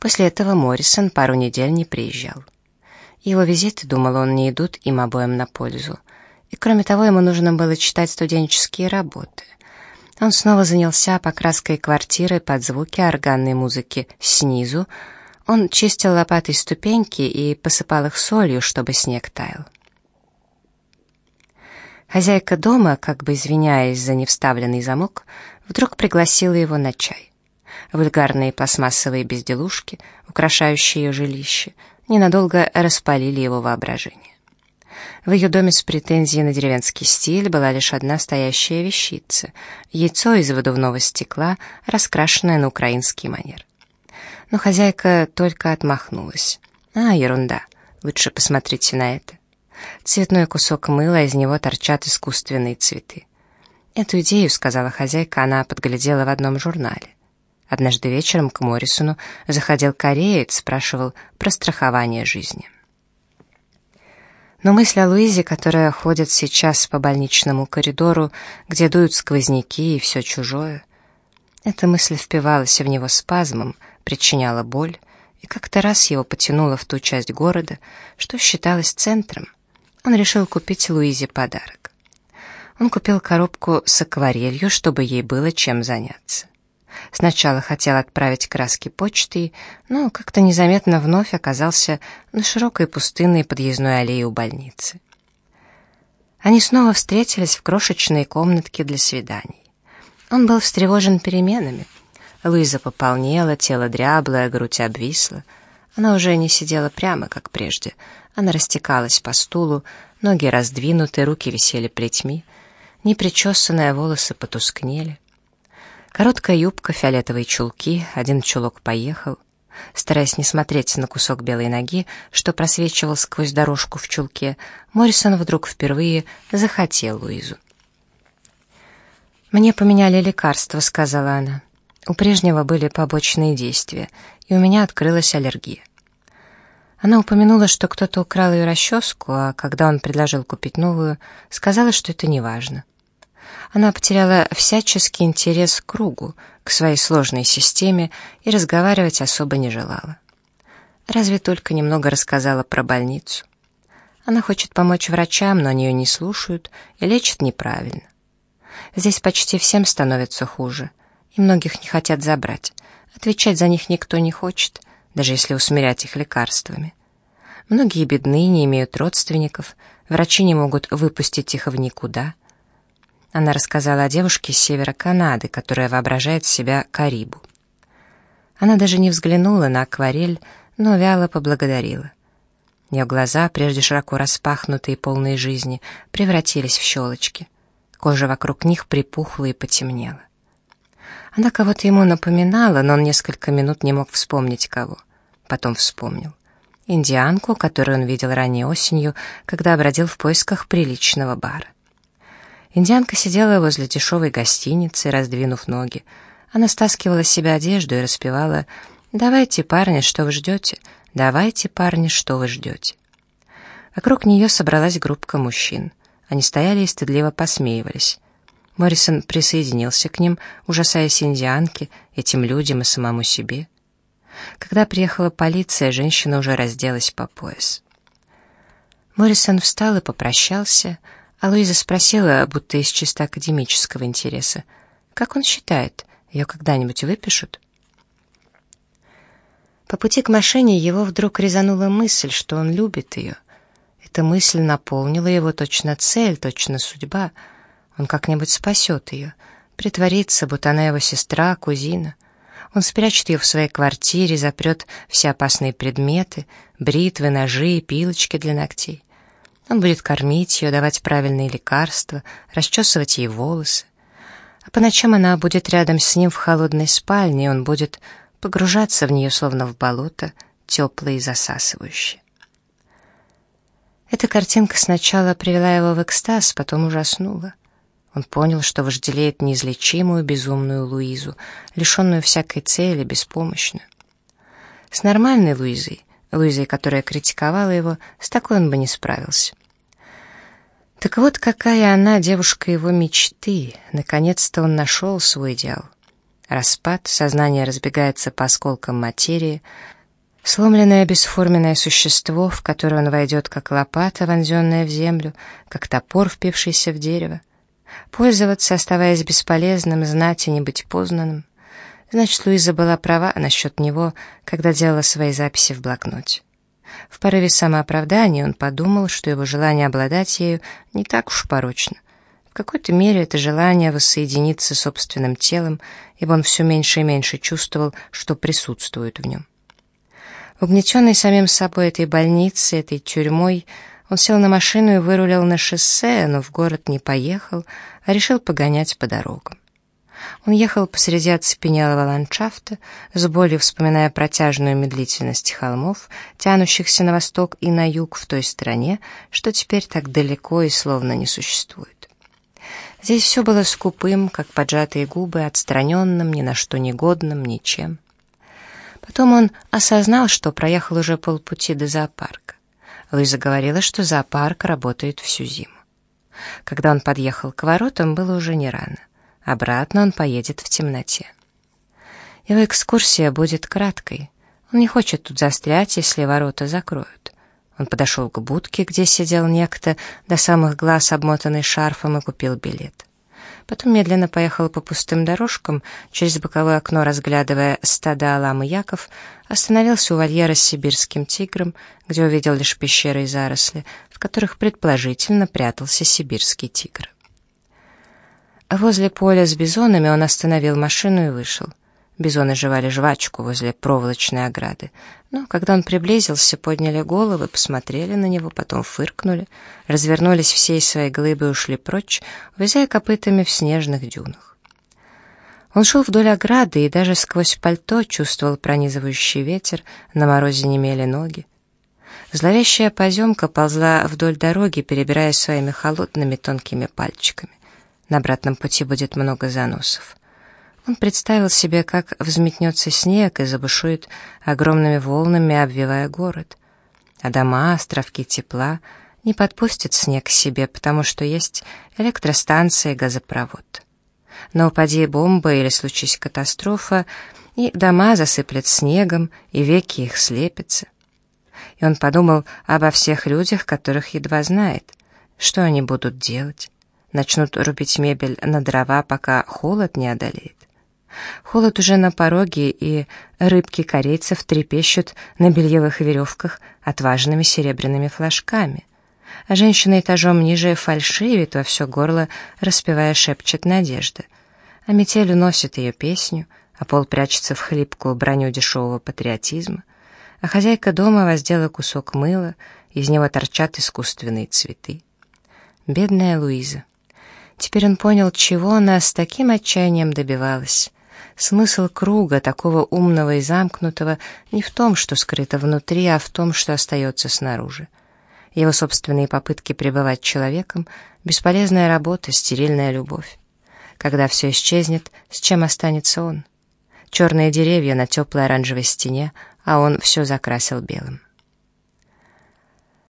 После этого Моррисон пару недель не приезжал. Его визиты, думал он, не идут им обоим на пользу. И кроме того, ему нужно было читать студенческие работы. Он снова занялся покраской квартиры под звуки органной музыки снизу. Он чистил лопатой ступеньки и посыпал их солью, чтобы снег таял. Хозяйка дома, как бы извиняясь за невставленный замок, вдруг пригласила его на чай. Вульгарные пластмассовые безделушки, украшающие ее жилище, ненадолго распалили его воображение. В ее доме с претензией на деревенский стиль была лишь одна стоящая вещица — яйцо из выдувного стекла, раскрашенное на украинский манер. Но хозяйка только отмахнулась. «А, ерунда. Лучше посмотрите на это. Цветной кусок мыла, из него торчат искусственные цветы. Эту идею, сказала хозяйка, она подглядела в одном журнале. Однажды вечером к Моррисону заходил кореец, спрашивал про страхование жизни. Но мысль о Луизе, которая ходит сейчас по больничному коридору, где дуют сквозняки и все чужое, эта мысль впивалась в него спазмом, причиняла боль, и как-то раз его потянуло в ту часть города, что считалось центром. Он решил купить Луизе подарок. Он купил коробку с акварелью, чтобы ей было чем заняться. Сначала хотел отправить краски почтой, но как-то незаметно вновь оказался на широкой пустынной подъездной аллее у больницы. Они снова встретились в крошечной комнатке для свиданий. Он был встревожен переменами. Луиза пополнела, тело дряблое, грудь обвисла. Она уже не сидела прямо, как прежде. Она растекалась по стулу, ноги раздвинуты, руки висели плетьми. Непричесанные волосы потускнели. Короткая юбка, фиолетовые чулки, один чулок поехал. Стараясь не смотреть на кусок белой ноги, что просвечивал сквозь дорожку в чулке, Моррисон вдруг впервые захотел Луизу. «Мне поменяли лекарства», — сказала она. «У прежнего были побочные действия, и у меня открылась аллергия». Она упомянула, что кто-то украл ее расческу, а когда он предложил купить новую, сказала, что это не важно она потеряла всяческий интерес к кругу, к своей сложной системе и разговаривать особо не желала. Разве только немного рассказала про больницу. Она хочет помочь врачам, но они ее не слушают и лечат неправильно. Здесь почти всем становится хуже, и многих не хотят забрать. Отвечать за них никто не хочет, даже если усмирять их лекарствами. Многие бедны, не имеют родственников, врачи не могут выпустить их в никуда. Она рассказала о девушке с севера Канады, которая воображает себя Карибу. Она даже не взглянула на акварель, но вяло поблагодарила. Ее глаза, прежде широко распахнутые и полные жизни, превратились в щелочки. Кожа вокруг них припухла и потемнела. Она кого-то ему напоминала, но он несколько минут не мог вспомнить кого. Потом вспомнил. Индианку, которую он видел ранней осенью, когда бродил в поисках приличного бара. Индианка сидела возле дешевой гостиницы, раздвинув ноги. Она стаскивала с себя одежду и распевала «Давайте, парни, что вы ждете? Давайте, парни, что вы ждете?» Вокруг нее собралась группка мужчин. Они стояли и стыдливо посмеивались. Моррисон присоединился к ним, ужасаясь индианке, этим людям и самому себе. Когда приехала полиция, женщина уже разделась по пояс. Моррисон встал и попрощался, а Луиза спросила, будто из чисто академического интереса, как он считает, ее когда-нибудь выпишут? По пути к машине его вдруг резанула мысль, что он любит ее. Эта мысль наполнила его точно цель, точно судьба. Он как-нибудь спасет ее, притворится, будто она его сестра, кузина. Он спрячет ее в своей квартире, запрет все опасные предметы, бритвы, ножи, пилочки для ногтей. Он будет кормить ее, давать правильные лекарства, расчесывать ей волосы. А по ночам она будет рядом с ним в холодной спальне, и он будет погружаться в нее, словно в болото, теплое и засасывающее. Эта картинка сначала привела его в экстаз, потом ужаснула. Он понял, что вожделеет неизлечимую безумную Луизу, лишенную всякой цели, беспомощную. С нормальной Луизой, Луизой, которая критиковала его, с такой он бы не справился. Так вот, какая она, девушка его мечты. Наконец-то он нашел свой идеал. Распад, сознание разбегается по осколкам материи, сломленное бесформенное существо, в которое он войдет как лопата, вонзенная в землю, как топор, впившийся в дерево. Пользоваться, оставаясь бесполезным, знать и не быть познанным. Значит, Луиза была права насчет него, когда делала свои записи в блокноте. В порыве самооправдания он подумал, что его желание обладать ею не так уж порочно. В какой-то мере это желание воссоединиться с собственным телом, ибо он все меньше и меньше чувствовал, что присутствует в нем. Угнетенный самим собой этой больницей, этой тюрьмой, он сел на машину и вырулил на шоссе, но в город не поехал, а решил погонять по дорогам. Он ехал посреди оцепенелого ландшафта, с болью вспоминая протяжную медлительность холмов, тянущихся на восток и на юг в той стране, что теперь так далеко и словно не существует. Здесь все было скупым, как поджатые губы, отстраненным, ни на что негодным, ничем. Потом он осознал, что проехал уже полпути до зоопарка. Луиза говорила, что зоопарк работает всю зиму. Когда он подъехал к воротам, было уже не рано. Обратно он поедет в темноте. Его экскурсия будет краткой. Он не хочет тут застрять, если ворота закроют. Он подошел к будке, где сидел некто, до самых глаз обмотанный шарфом, и купил билет. Потом медленно поехал по пустым дорожкам, через боковое окно разглядывая стада лам и яков, остановился у вольера с сибирским тигром, где увидел лишь пещеры и заросли, в которых предположительно прятался сибирский тигр. Возле поля с бизонами он остановил машину и вышел. Бизоны жевали жвачку возле проволочной ограды. Но когда он приблизился, подняли головы, посмотрели на него, потом фыркнули, развернулись всей своей глыбой и ушли прочь, увязая копытами в снежных дюнах. Он шел вдоль ограды и даже сквозь пальто чувствовал пронизывающий ветер, на морозе немели ноги. Зловещая поземка ползла вдоль дороги, перебирая своими холодными тонкими пальчиками. На обратном пути будет много заносов. Он представил себе, как взметнется снег и забушует огромными волнами, обвивая город. А дома, островки тепла не подпустят снег к себе, потому что есть электростанция и газопровод. Но упади бомба или случись катастрофа, и дома засыплет снегом, и веки их слепятся. И он подумал обо всех людях, которых едва знает. Что они будут делать? Начнут рубить мебель на дрова, пока холод не одолеет. Холод уже на пороге, и рыбки корейцев трепещут на бельевых веревках отважными серебряными флажками. А женщина этажом ниже фальшивит во все горло, распевая шепчет надежды. А метель уносит ее песню, а пол прячется в хлипкую броню дешевого патриотизма. А хозяйка дома воздела кусок мыла, из него торчат искусственные цветы. Бедная Луиза. Теперь он понял, чего она с таким отчаянием добивалась. Смысл круга, такого умного и замкнутого, не в том, что скрыто внутри, а в том, что остается снаружи. Его собственные попытки пребывать человеком — бесполезная работа, стерильная любовь. Когда все исчезнет, с чем останется он? Черные деревья на теплой оранжевой стене, а он все закрасил белым.